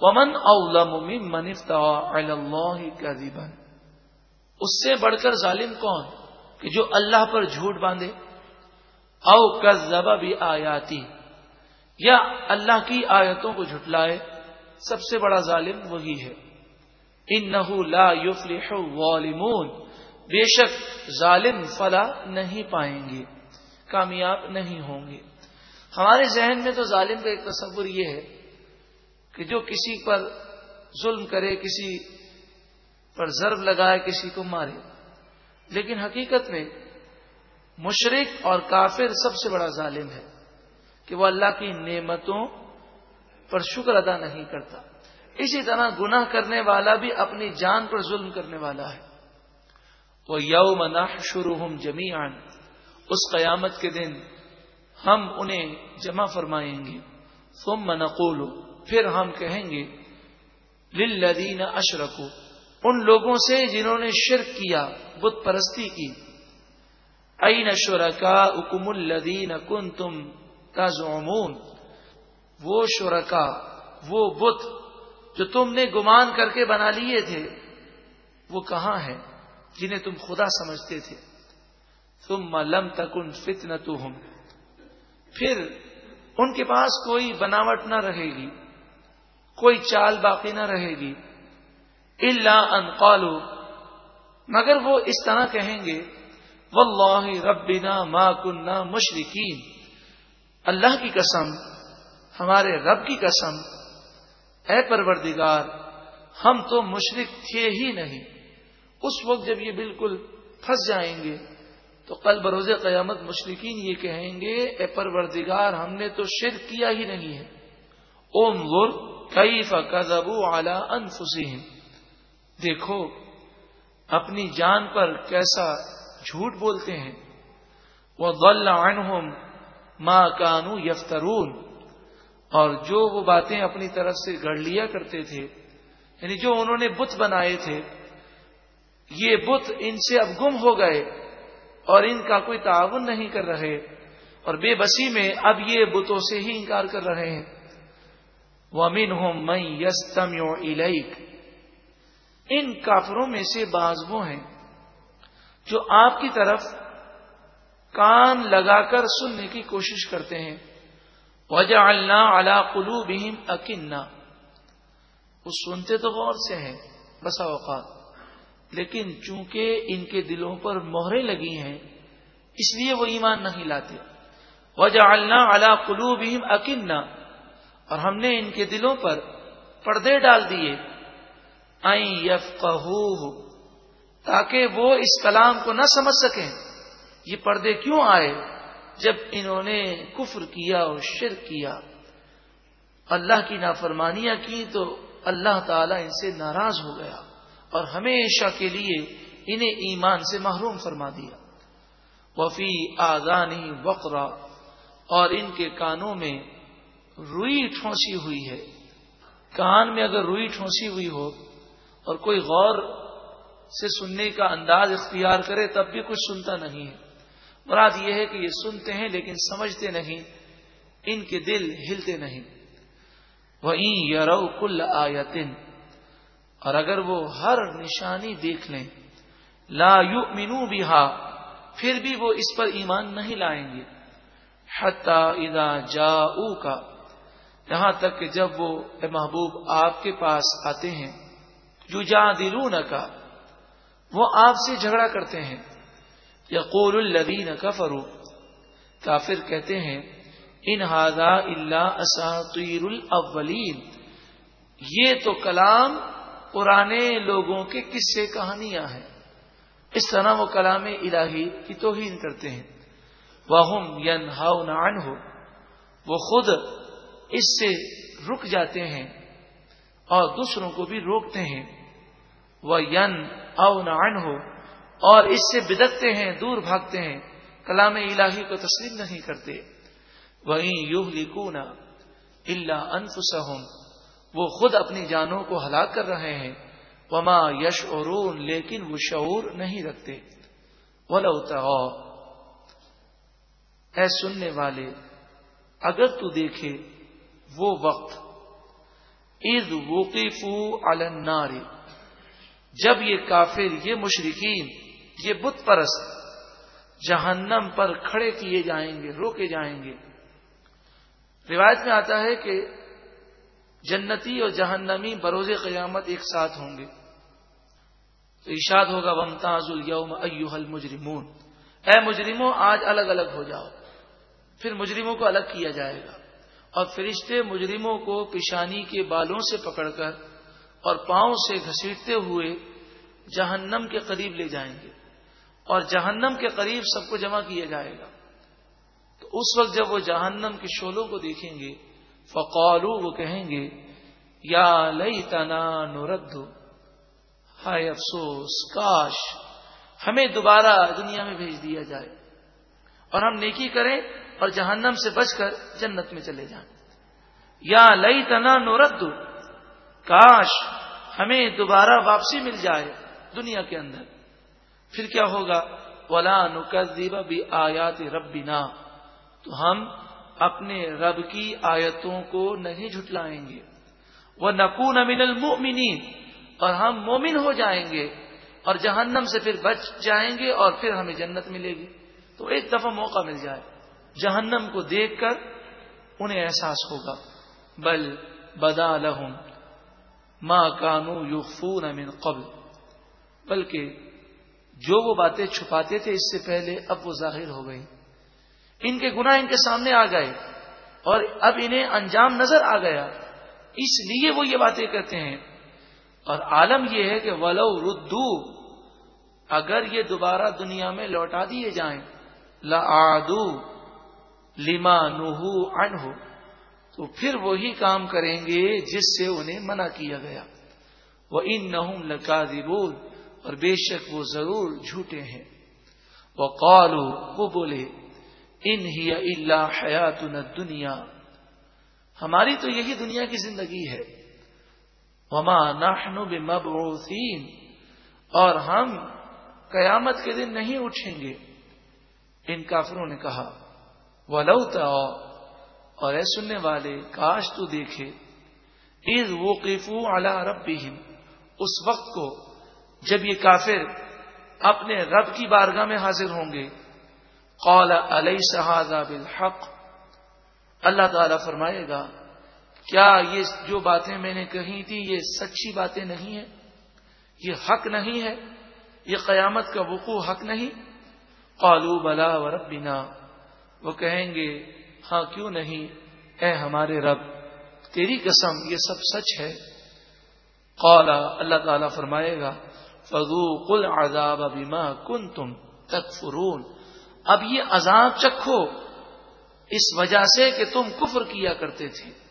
ومن اولم من اللہ کذبا اس سے بڑھ کر ظالم کون کہ جو اللہ پر جھوٹ باندھے۔ او کذب بھی آیاتی یا اللہ کی آیتوں کو جھٹلائے۔ سب سے بڑا ظالم وہی ہے۔ ان لا یفلح والمون بے شک ظالم فلا نہیں پائیں گے۔ کامیاب نہیں ہوں گے۔ ہمارے ذہن میں تو ظالم کا ایک تصور یہ ہے کہ جو کسی پر ظلم کرے، کسی پر ضرب لگائے، کسی کو مارے۔ لیکن حقیقت میں مشرق اور کافر سب سے بڑا ظالم ہے کہ وہ اللہ کی نعمتوں پر شکر ادا نہیں کرتا۔ اسی طرح گناہ کرنے والا بھی اپنی جان پر ظلم کرنے والا ہے۔ وہ یوم نہ شروع ہم اس قیامت کے دن ہم انہیں جمع فرمائیں گے۔ ثم نقول پھر ہم کہیں گے، للذین اشرکو، ان لوگوں سے جنہوں نے شرک کیا، بت پرستی کی۔ این شرکا اکم الدین کن تم کا وہ شرکا، وہ بت جو تم نے گمان کر کے بنا لیے تھے، وہ کہاں ہے جنہیں تم خدا سمجھتے تھے۔ تم لم تکن فتن پھر ان کے پاس کوئی بناوٹ نہ رہے گی۔ کوئی چال باقی نہ رہے گی۔ اللہ ان قالو مگر وہ اس طرح کہیں گے، واللہ ربنا ما کننا مشرقین اللہ کی قسم، ہمارے رب کی قسم، اے پروردگار، ہم تو مشرق تھے ہی نہیں۔ اس وقت جب یہ بالکل پھنس جائیں گے، تو کل بروز قیامت مشرقین یہ کہیں گے، اے پروردگار، ہم نے تو شرک کیا ہی نہیں ہے۔ اوم غر کئی فضبو اعلی انفسین دیکھو، اپنی جان پر کیسا جھوٹ بولتے ہیں؟ وہ غل عنہم ماں کانو یفترون اور جو وہ باتیں اپنی طرف سے گڑ لیا کرتے تھے یعنی جو انہوں نے بت بنائے تھے، یہ بت ان سے اب گم ہو گئے اور ان کا کوئی تعاون نہیں کر رہے، اور بے بسی میں اب یہ بتوں سے ہی انکار کر رہے ہیں۔ ومن ہوم میں یستم ان کافروں میں سے بعض وہ ہیں جو آپ کی طرف کان لگا کر سننے کی کوشش کرتے ہیں۔ وجہ اللہ علا قلو بہم وہ سنتے تو غور سے ہیں بسا اوقات، لیکن چونکہ ان کے دلوں پر مہریں لگی ہیں، اس لیے وہ ایمان نہیں لاتے۔ وجہ اللہ علا قلو بہم اور ہم نے ان کے دلوں پر پردے ڈال دیے۔ آئی یف تاکہ وہ اس کلام کو نہ سمجھ سکیں۔ یہ پردے کیوں آئے؟ جب انہوں نے کفر کیا اور شرک کیا۔ اللہ کی نافرمانیاں کی تو اللہ تعالی ان سے ناراض ہو گیا اور ہمیشہ کے لیے انہیں ایمان سے محروم فرما دیا۔ وفی آزانی وقرا، اور ان کے کانوں میں روئی ٹھونسی ہوئی ہے۔ کان میں اگر روئی ٹھونسی ہوئی ہو اور کوئی غور سے سننے کا انداز اختیار کرے تب بھی کچھ سنتا نہیں ہے۔ مراد یہ ہے کہ یہ سنتے ہیں لیکن سمجھتے نہیں، ان کے دل ہلتے نہیں۔ وہ یرو کل آیتن اور اگر وہ ہر نشانی دیکھ لیں، لا یو مینو بھی پھر بھی وہ اس پر ایمان نہیں لائیں گے۔ حتا ادا جا کا یہاں تک کہ جب وہ اے محبوب آپ کے پاس آتے ہیں جو جا کا وہ آپ سے جھگڑا کرتے ہیں۔ یقول الدین کفرو کافر کہتے ہیں، ان ہاضا اللہ اساطیر الاولین۔ یہ تو کلام پرانے لوگوں کے قصے کہانیاں ہیں۔ اس طرح وہ کلام الہی کی توہین کرتے ہیں۔ وہ ین ہاؤ ہو وہ خود اس سے رک جاتے ہیں اور دوسروں کو بھی روکتے ہیں۔ وہ ین او ہو اور اس سے بدکتے ہیں، دور بھاگتے ہیں۔ کلام الہی کو تسلیم نہیں کرتے۔ وہیں یوہ لکھونا اللہ انفس وہ خود اپنی جانوں کو ہلاک کر رہے ہیں۔ وما یش اور لیکن وہ شعور نہیں رکھتے۔ وہ اے سننے والے، اگر تو دیکھے وہ وقت۔ عید وقیفو النار۔ جب یہ کافر، یہ مشرقین یہ بت پرست جہنم پر کھڑے کیے جائیں گے، روکے جائیں گے۔ روایت میں آتا ہے کہ جنتی اور جہنمی بروز قیامت ایک ساتھ ہوں گے۔ تو ارشاد ہوگا ومتاز الوم ایوہ مجرمون اے مجرموں، آج الگ الگ ہو جاؤ۔ پھر مجرموں کو الگ کیا جائے گا۔ اور فرشتے مجرموں کو پیشانی کے بالوں سے پکڑ کر اور پاؤں سے گھسیٹتے ہوئے جہنم کے قریب لے جائیں گے اور جہنم کے قریب سب کو جمع کیا جائے گا۔ تو اس وقت جب وہ جہنم کے شولوں کو دیکھیں گے فقالو وہ کہیں گے، یا لئی تنا نورد ہائے افسوس، کاش ہمیں دوبارہ دنیا میں بھیج دیا جائے اور ہم نیکی کریں اور جہنم سے بچ کر جنت میں چلے جائیں یا لئی تنا نورد کاش ہمیں دوبارہ واپسی مل جائے دنیا کے اندر۔ پھر کیا ہوگا؟ ولا نقیب بھی آیات رب تو ہم اپنے رب کی آیتوں کو نہیں جھٹلائیں گے۔ وہ نقون امین المؤمنین اور ہم مومن ہو جائیں گے اور جہنم سے پھر بچ جائیں گے اور پھر ہمیں جنت ملے گی۔ تو ایک دفعہ موقع مل جائے۔ جہنم کو دیکھ کر انہیں احساس ہوگا۔ بل بدا لہم ماں کانو یوفون امین قبل۔ بلکہ جو وہ باتیں چھپاتے تھے اس سے پہلے اب وہ ظاہر ہو گئی ان کے گناہ ان کے سامنے آ گئے اور اب انہیں انجام نظر آ گیا۔ اس لیے وہ یہ باتیں کرتے ہیں۔ اور عالم یہ ہے کہ ولو ردو، اگر یہ دوبارہ دنیا میں لوٹا دیے جائیں لو لما نوہو انہو تو پھر وہی کام کریں گے جس سے انہیں منع کیا گیا۔ وہ ان نہ اور بے شک وہ ضرور جھوٹے ہیں۔ وہ قالو وہ بولے ان ہی اللہ حیات دنیا ہماری تو یہی دنیا کی زندگی ہے۔ وما نحن بمبعوثین اور ہم قیامت کے دن نہیں اٹھیں گے۔ ان کافروں نے کہا ولو اور اے سننے والے، کاش تو دیکھے عید وقفو اللہ رب اس وقت کو جب یہ کافر اپنے رب کی بارگاہ میں حاضر ہوں گے۔ قال علیہ صحاظ بالحق؟ اللہ تعالی فرمائے گا، کیا یہ جو باتیں میں نے کہی تھی، یہ سچی باتیں نہیں ہیں؟ یہ حق نہیں ہے؟ یہ قیامت کا وقوع حق نہیں؟ قالو، بلا و ربنا وہ کہیں گے ہاں کیوں نہیں؟ اے ہمارے رب، تیری قسم، یہ سب سچ ہے. قالا، اللہ تعالی فرمائے گا فضو کل آزاد ابھی ماں کن تم تک اب یہ عذاب چکھو، اس وجہ سے کہ تم کفر کیا کرتے تھے۔